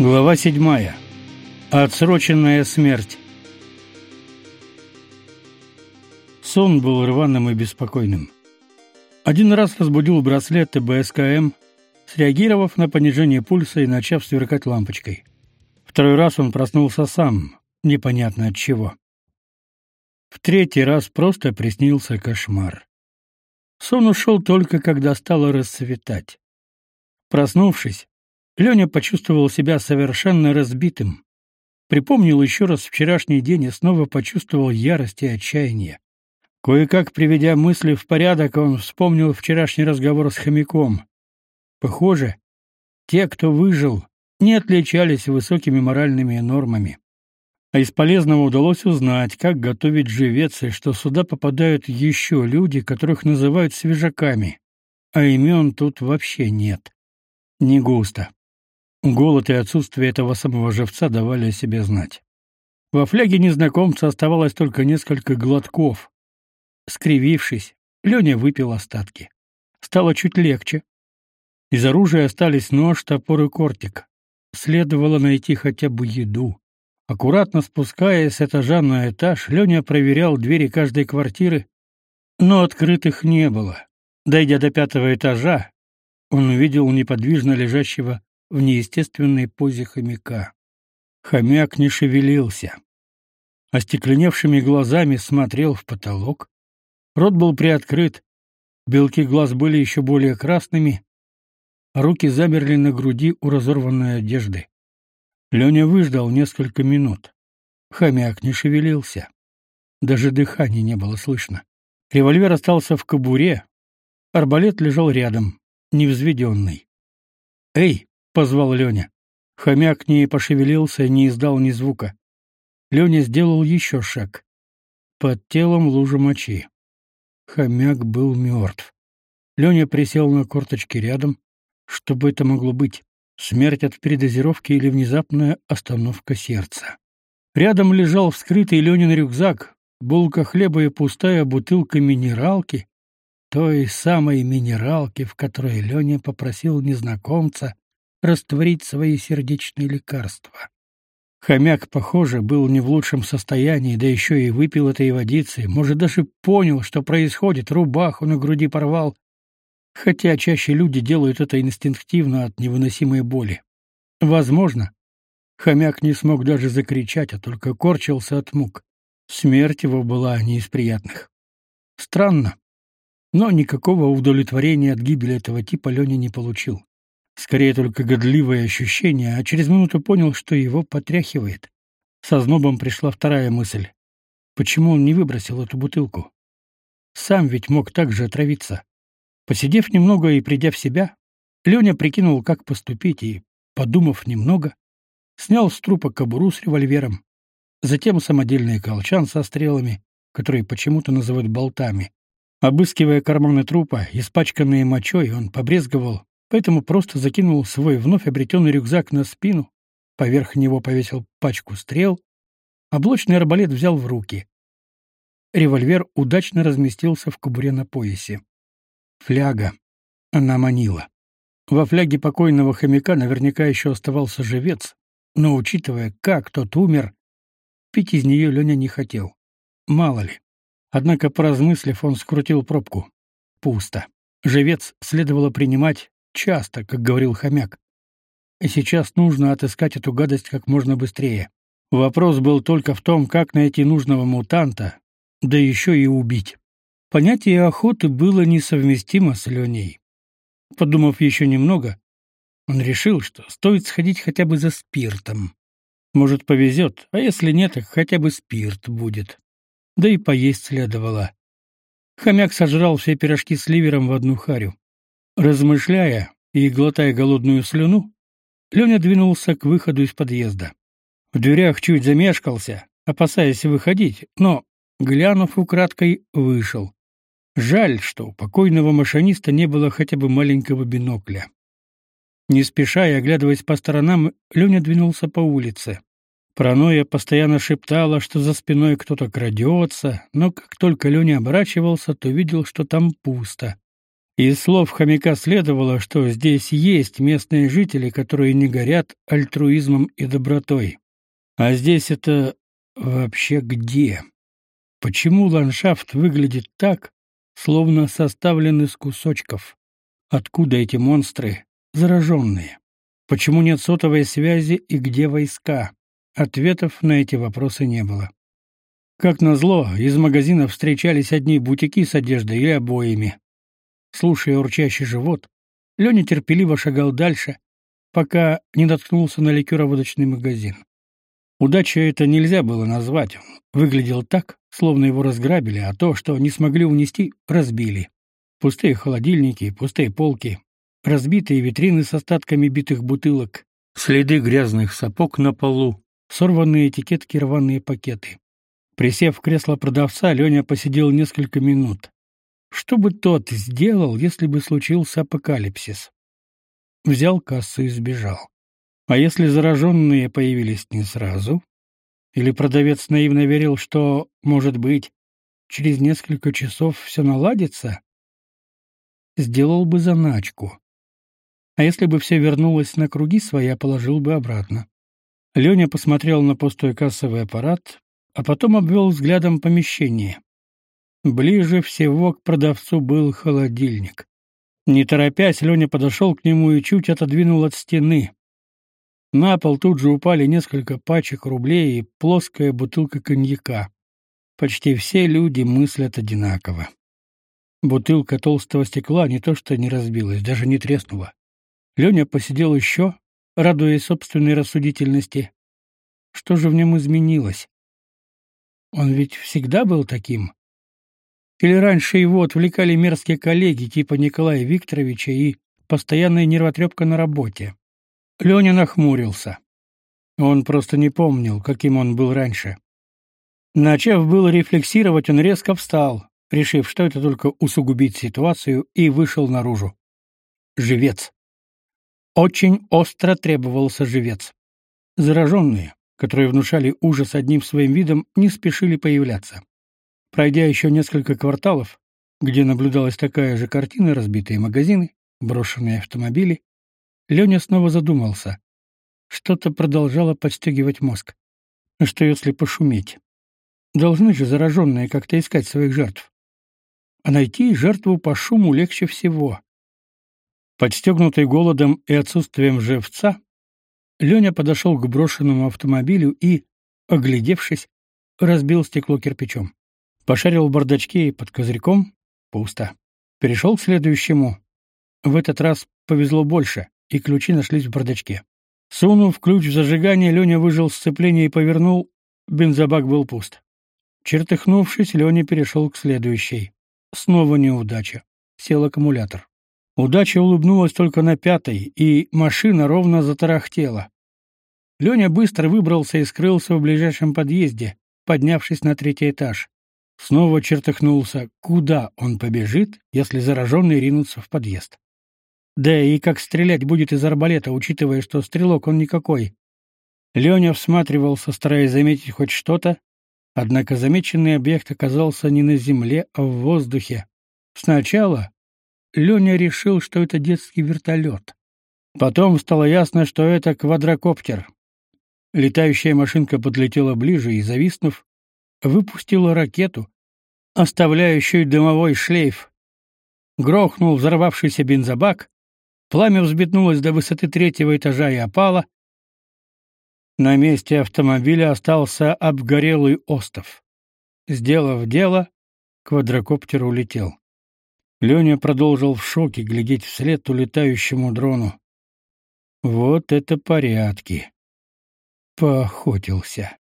Глава седьмая. Отсроченная смерть. Сон был рваным и беспокойным. Один раз разбудил браслет ТБСКМ, среагировав на понижение пульса и начав сверкать лампочкой. Второй раз он проснулся сам, непонятно от чего. В третий раз просто приснился кошмар. Сон ушел только когда стало расцветать. Проснувшись, Леня почувствовал себя совершенно разбитым. Припомнил еще раз вчерашний день и снова почувствовал ярость и отчаяние. Кое-как приведя мысли в порядок, он вспомнил вчерашний разговор с хомяком. Похоже, те, кто выжил, не отличались высокими моральными нормами. А из полезного удалось узнать, как готовить живец, и что сюда попадают еще люди, которых называют свежаками, а имен тут вообще нет. Не густо. Голод и отсутствие этого самого живца давали о себе знать. Во фляге незнакомца оставалось только несколько глотков. Скривившись, Леня выпил остатки. Стало чуть легче. Из оружия остались нож, топор и кортик. Следовало найти хотя бы еду. Аккуратно спускаясь с этажа на этаж, Леня проверял двери каждой квартиры, но открытых не было. Дойдя до пятого этажа, он увидел неподвижно лежащего в неестественной позе хомяка. Хомяк не шевелился. Остекленевшими глазами смотрел в потолок. Рот был приоткрыт, белки глаз были еще более красными, а руки замерли на груди у разорванной одежды. Леня выждал несколько минут. Хомяк не шевелился. Даже дыхания не было слышно. Револьвер остался в кобуре, арбалет лежал рядом, невзведенный. «Эй!» — позвал Леня. Хомяк не пошевелился, не издал ни звука. Леня сделал еще шаг. Под телом лужа мочи. Хомяк был мертв. Леня присел на корточки рядом. Что бы это могло быть? Смерть от передозировки или внезапная остановка сердца? Рядом лежал вскрытый Ленин рюкзак, булка хлеба и пустая бутылка минералки, той самой минералки, в которой Леня попросил незнакомца растворить свои сердечные лекарства. Хомяк, похоже, был не в лучшем состоянии, да еще и выпил этой водицы, может, даже понял, что происходит, рубаху на груди порвал, хотя чаще люди делают это инстинктивно от невыносимой боли. Возможно, хомяк не смог даже закричать, а только корчился от мук. Смерть его была не из приятных. Странно, но никакого удовлетворения от гибели этого типа Леня не получил. Скорее только годливое ощущение, а через минуту понял, что его потряхивает. Со знобом пришла вторая мысль. Почему он не выбросил эту бутылку? Сам ведь мог так же отравиться. Посидев немного и придя в себя, Леня прикинул, как поступить, и, подумав немного, снял с трупа кобуру с револьвером, затем самодельный колчан со стрелами, которые почему-то называют болтами. Обыскивая карманы трупа, испачканные мочой, он побрезговал поэтому просто закинул свой вновь обретенный рюкзак на спину, поверх него повесил пачку стрел, а блочный арбалет взял в руки. Револьвер удачно разместился в кобуре на поясе. Фляга. Она манила. Во фляге покойного хомяка наверняка еще оставался живец, но, учитывая, как тот умер, пить из нее Леня не хотел. Мало ли. Однако, поразмыслив, он скрутил пробку. Пусто. Живец следовало принимать, Часто, как говорил хомяк. И сейчас нужно отыскать эту гадость как можно быстрее. Вопрос был только в том, как найти нужного мутанта, да еще и убить. Понятие охоты было несовместимо с Леней. Подумав еще немного, он решил, что стоит сходить хотя бы за спиртом. Может, повезет, а если нет, так хотя бы спирт будет. Да и поесть следовало. Хомяк сожрал все пирожки с ливером в одну харю. Размышляя и глотая голодную слюну, Леня двинулся к выходу из подъезда. В дверях чуть замешкался, опасаясь выходить, но, глянув украдкой, вышел. Жаль, что у покойного машиниста не было хотя бы маленького бинокля. Не спеша и оглядываясь по сторонам, Леня двинулся по улице. Паранойя постоянно шептала, что за спиной кто-то крадется, но как только Леня оборачивался, то видел, что там пусто. Из слов хомяка следовало, что здесь есть местные жители, которые не горят альтруизмом и добротой. А здесь это вообще где? Почему ландшафт выглядит так, словно составлен из кусочков? Откуда эти монстры, зараженные? Почему нет сотовой связи и где войска? Ответов на эти вопросы не было. Как назло, из магазинов встречались одни бутики с одеждой или обоями. Слушая урчащий живот, Леня терпеливо шагал дальше, пока не наткнулся на ликероводочный магазин. Удача это нельзя было назвать. Выглядел так, словно его разграбили, а то, что не смогли унести, разбили. Пустые холодильники, пустые полки, разбитые витрины с остатками битых бутылок, следы грязных сапог на полу, сорванные этикетки, рваные пакеты. Присев в кресло продавца, Леня посидел несколько минут. Что бы тот сделал, если бы случился апокалипсис? Взял кассу и сбежал. А если зараженные появились не сразу? Или продавец наивно верил, что, может быть, через несколько часов все наладится? Сделал бы заначку. А если бы все вернулось на круги своя, положил бы обратно. Леня посмотрел на пустой кассовый аппарат, а потом обвел взглядом помещение. Ближе всего к продавцу был холодильник. Не торопясь, Леня подошел к нему и чуть отодвинул от стены. На пол тут же упали несколько пачек рублей и плоская бутылка коньяка. Почти все люди мыслят одинаково. Бутылка толстого стекла не то что не разбилась, даже не треснула. Леня посидел еще, радуясь собственной рассудительности. Что же в нем изменилось? Он ведь всегда был таким. Или раньше его отвлекали мерзкие коллеги типа Николая Викторовича и постоянная нервотрепка на работе. Леня нахмурился. Он просто не помнил, каким он был раньше. Начав было рефлексировать, он резко встал, решив, что это только усугубит ситуацию, и вышел наружу. Живец. Очень остро требовался живец. Зараженные, которые внушали ужас одним своим видом, не спешили появляться. Пройдя еще несколько кварталов, где наблюдалась такая же картина, разбитые магазины, брошенные автомобили, Леня снова задумался. Что-то продолжало подстегивать мозг. Что если пошуметь? Должны же зараженные как-то искать своих жертв. А найти жертву по шуму легче всего. Подстегнутый голодом и отсутствием живца, Леня подошел к брошенному автомобилю и, оглядевшись, разбил стекло кирпичом. Пошарил в бардачке и под козырьком — пусто. Перешел к следующему. В этот раз повезло больше, и ключи нашлись в бардачке. Сунув ключ в зажигание, Леня выжил сцепление и повернул. Бензобак был пуст. Чертыхнувшись, Леня перешел к следующей. Снова неудача. Сел аккумулятор. Удача улыбнулась только на пятой, и машина ровно затарахтела. Леня быстро выбрался и скрылся в ближайшем подъезде, поднявшись на третий этаж. Снова чертыхнулся, куда он побежит, если зараженные ринутся в подъезд. Да и как стрелять будет из арбалета, учитывая, что стрелок он никакой. Леня всматривался, стараясь заметить хоть что-то, однако замеченный объект оказался не на земле, а в воздухе. Сначала Леня решил, что это детский вертолет. Потом стало ясно, что это квадрокоптер. Летающая машинка подлетела ближе и, зависнув, выпустила ракету, оставляющую дымовой шлейф. Грохнул взорвавшийся бензобак, пламя взметнулось до высоты третьего этажа и опало. На месте автомобиля остался обгорелый остов. Сделав дело, квадрокоптер улетел. Леня продолжил в шоке глядеть вслед улетающему дрону. Вот это порядки. Поохотился.